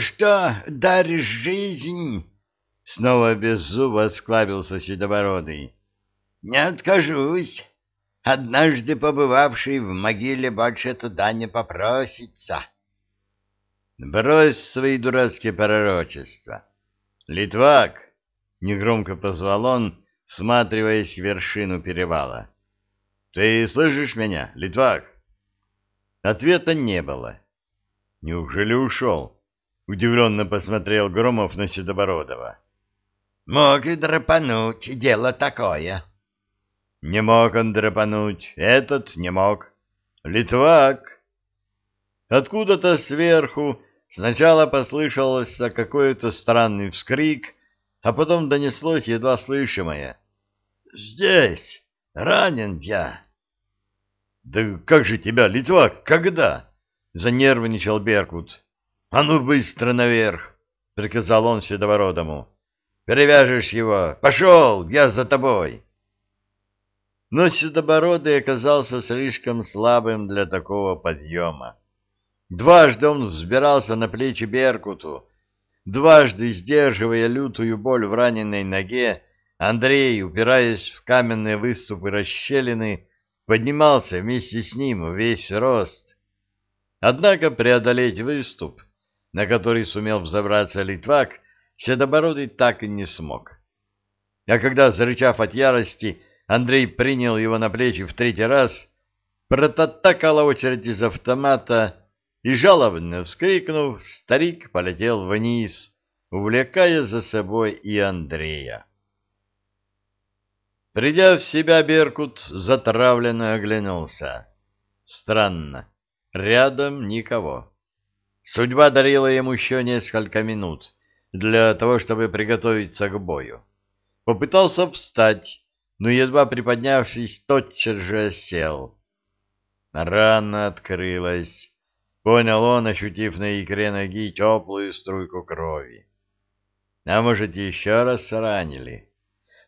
Что, даришь жизнь? Снова без зуба осклабился Седобородый. Не откажусь. Однажды побывавший в могиле больше туда не попросится. Брось свои дурацкие пророчества. Литвак! Негромко позвал он, всматриваясь в вершину перевала. Ты слышишь меня, Литвак? Ответа не было. Неужели ушел? Удивленно посмотрел Громов на Седобородова. Мог и драпануть, дело такое. Не мог он драпануть, этот не мог. Литвак! Откуда-то сверху сначала послышался какой-то странный вскрик, а потом донеслось едва слышимое. «Здесь! Ранен я!» «Да как же тебя, Литвак, когда?» — занервничал Беркут. «А ну быстро наверх!» — приказал он Седовородому. «Перевяжешь его! Пошел! Я за тобой!» но Седобородый оказался слишком слабым для такого подъема. Дважды он взбирался на плечи Беркуту, дважды, сдерживая лютую боль в раненой ноге, Андрей, упираясь в каменные выступы расщелины, поднимался вместе с ним весь рост. Однако преодолеть выступ, на который сумел взобраться Литвак, Седобородый так и не смог. А когда, зарычав от ярости, Андрей принял его на плечи в третий раз, протатакала очередь из автомата, и, жалобно вскрикнув, старик полетел вниз, увлекая за собой и Андрея. Придя в себя, Беркут затравленно оглянулся. Странно, рядом никого. Судьба дарила ему еще несколько минут для того, чтобы приготовиться к бою. Попытался встать, но, едва приподнявшись, тотчас же сел. Рана открылась. Понял он, ощутив на икре ноги теплую струйку крови. А может, еще раз ранили?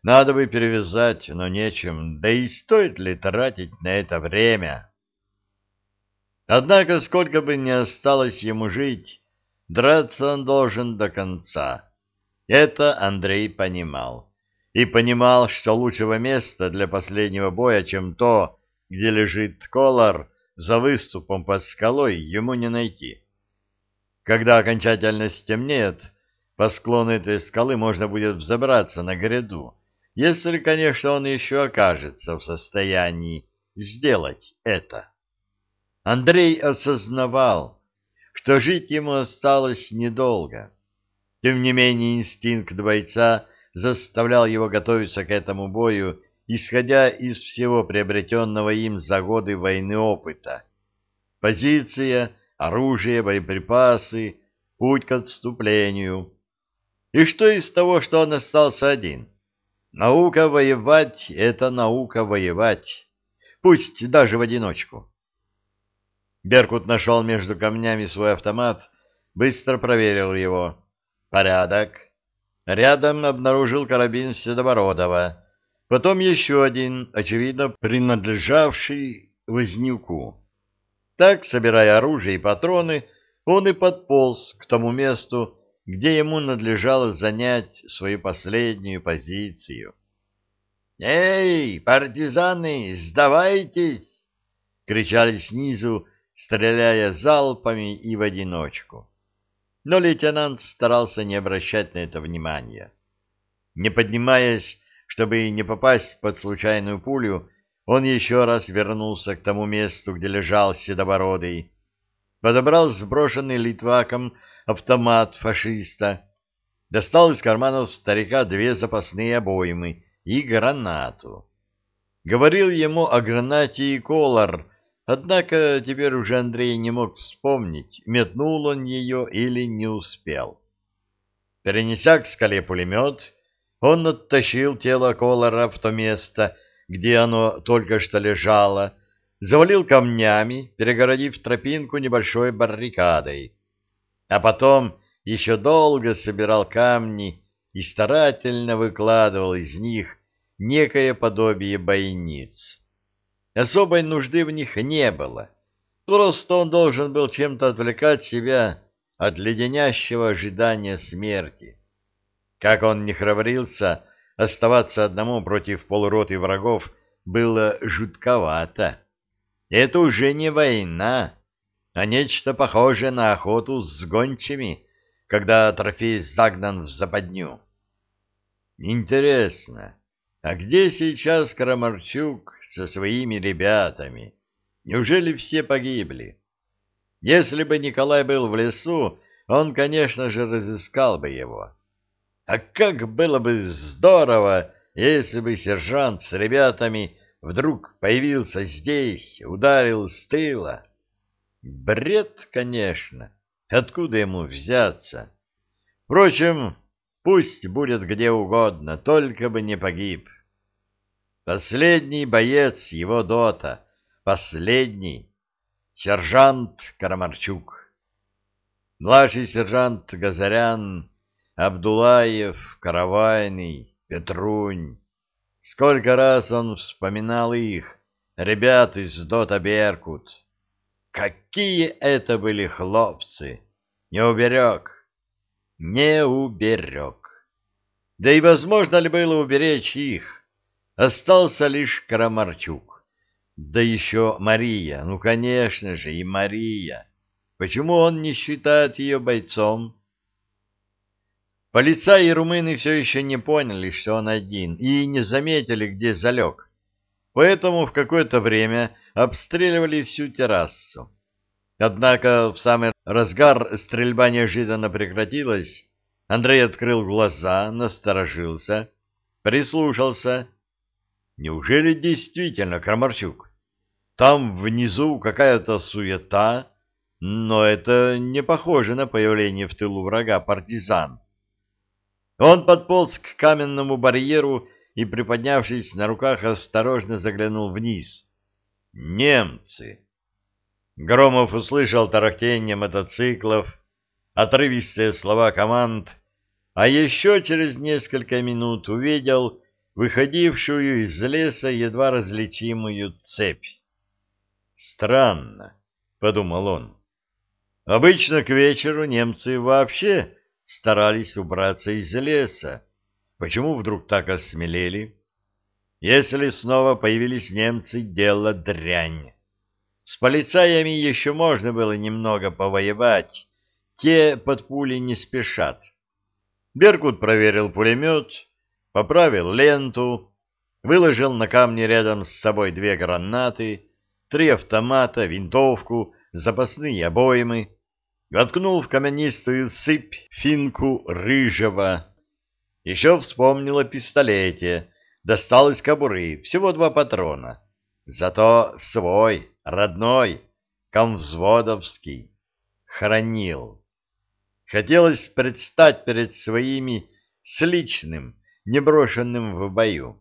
Надо бы перевязать, но нечем, да и стоит ли тратить на это время? Однако, сколько бы ни осталось ему жить, драться он должен до конца. Это Андрей понимал и понимал, что лучшего места для последнего боя, чем то, где лежит Колор, за выступом под скалой ему не найти. Когда окончательно стемнеет, по склону этой скалы можно будет взобраться на гряду, если, конечно, он еще окажется в состоянии сделать это. Андрей осознавал, что жить ему осталось недолго. Тем не менее инстинкт бойца заставлял его готовиться к этому бою, исходя из всего приобретенного им за годы войны опыта. Позиция, оружие, боеприпасы, путь к отступлению. И что из того, что он остался один? Наука воевать — это наука воевать, пусть даже в одиночку. Беркут нашел между камнями свой автомат, быстро проверил его. Порядок. Рядом обнаружил карабин Седобородова, потом еще один, очевидно, принадлежавший Вознюку. Так, собирая оружие и патроны, он и подполз к тому месту, где ему надлежало занять свою последнюю позицию. «Эй, партизаны, сдавайтесь!» — кричали снизу, стреляя залпами и в одиночку но лейтенант старался не обращать на это внимания. Не поднимаясь, чтобы не попасть под случайную пулю, он еще раз вернулся к тому месту, где лежал седобородый, подобрал сброшенный литваком автомат фашиста, достал из карманов старика две запасные обоймы и гранату. Говорил ему о гранате и колор, Однако теперь уже Андрей не мог вспомнить, метнул он ее или не успел. Перенеся к скале пулемет, он оттащил тело Колора в то место, где оно только что лежало, завалил камнями, перегородив тропинку небольшой баррикадой. А потом еще долго собирал камни и старательно выкладывал из них некое подобие бойниц. Особой нужды в них не было. Просто он должен был чем-то отвлекать себя от леденящего ожидания смерти. Как он не храбрился, оставаться одному против полуроты врагов было жутковато. Это уже не война, а нечто похожее на охоту с гончими, когда трофей загнан в западню. Интересно, а где сейчас Крамарчук со своими ребятами? Неужели все погибли? Если бы Николай был в лесу, он, конечно же, разыскал бы его. А как было бы здорово, если бы сержант с ребятами вдруг появился здесь, ударил с тыла. Бред, конечно. Откуда ему взяться? Впрочем, пусть будет где угодно, только бы не погиб. Последний боец его дота, последний, сержант Карамарчук. Младший сержант Газарян, Абдулаев, Каравайный, Петрунь. Сколько раз он вспоминал их, ребят из дота Беркут. Какие это были хлопцы! Не уберег, не уберег. Да и возможно ли было уберечь их? Остался лишь Карамарчук. Да еще Мария, ну, конечно же, и Мария. Почему он не считает ее бойцом? Полицаи и румыны все еще не поняли, что он один, и не заметили, где залег. Поэтому в какое-то время обстреливали всю террасу. Однако в самый разгар стрельба неожиданно прекратилась. Андрей открыл глаза, насторожился, прислушался. Неужели действительно Крамарчук? Там внизу какая-то суета, но это не похоже на появление в тылу врага партизан. Он подполз к каменному барьеру и, приподнявшись на руках, осторожно заглянул вниз. Немцы! Громов услышал тарахтение мотоциклов, отрывистые слова команд, а еще через несколько минут увидел выходившую из леса едва различимую цепь. «Странно», — подумал он. «Обычно к вечеру немцы вообще старались убраться из леса. Почему вдруг так осмелели? Если снова появились немцы, дело дрянь. С полицаями еще можно было немного повоевать, те под пули не спешат. Беркут проверил пулемет, поправил ленту, выложил на камне рядом с собой две гранаты, три автомата, винтовку, запасные обоймы, воткнул в каменистую сыпь финку рыжего. Еще вспомнил о пистолете, достал из кобуры всего два патрона. Зато свой, родной, комвзводовский, хранил. Хотелось предстать перед своими с личным, неброшенным в бою.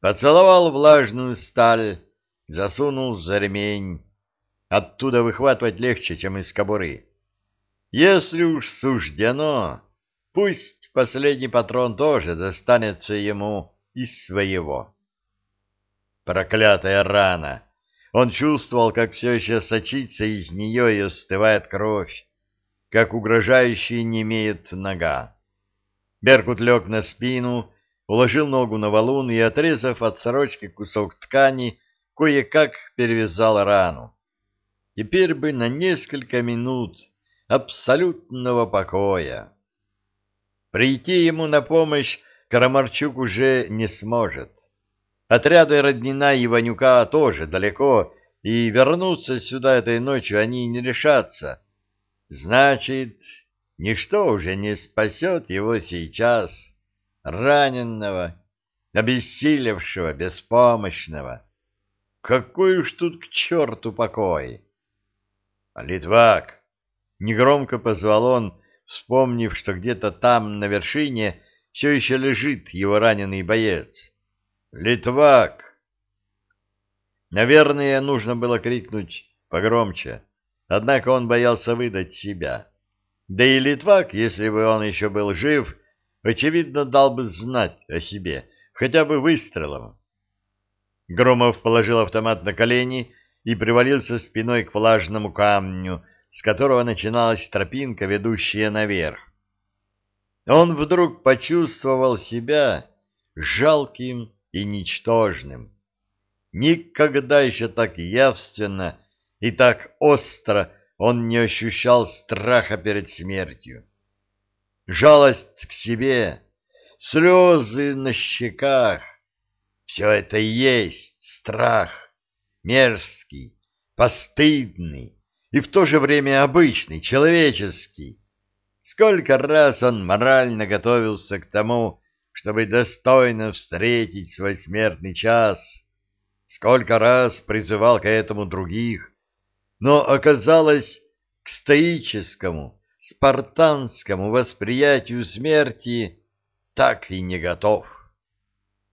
Поцеловал влажную сталь, засунул за ремень. Оттуда выхватывать легче, чем из кобуры. Если уж суждено, пусть последний патрон тоже достанется ему из своего. Проклятая рана! Он чувствовал, как все еще сочится из нее и остывает кровь, как угрожающий не имеет нога. Беркут лег на спину, уложил ногу на валун и, отрезав от сорочки кусок ткани, кое-как перевязал рану. Теперь бы на несколько минут абсолютного покоя. Прийти ему на помощь Карамарчук уже не сможет. Отряды Роднина и Ванюка тоже далеко, и вернуться сюда этой ночью они не решатся. Значит, ничто уже не спасет его сейчас, раненного, обессилевшего, беспомощного. Какой уж тут к черту покой! Литвак! Негромко позвал он, вспомнив, что где-то там, на вершине, все еще лежит его раненый боец. Литвак! Наверное, нужно было крикнуть погромче, однако он боялся выдать себя. Да и Литвак, если бы он еще был жив, очевидно, дал бы знать о себе, хотя бы выстрелом. Громов положил автомат на колени и привалился спиной к влажному камню, с которого начиналась тропинка, ведущая наверх. Он вдруг почувствовал себя жалким и ничтожным. Никогда еще так явственно и так остро он не ощущал страха перед смертью. Жалость к себе, слезы на щеках — все это и есть страх, мерзкий, постыдный и в то же время обычный, человеческий. Сколько раз он морально готовился к тому, чтобы достойно встретить свой смертный час — сколько раз призывал к этому других, но оказалось к стоическому, спартанскому восприятию смерти так и не готов.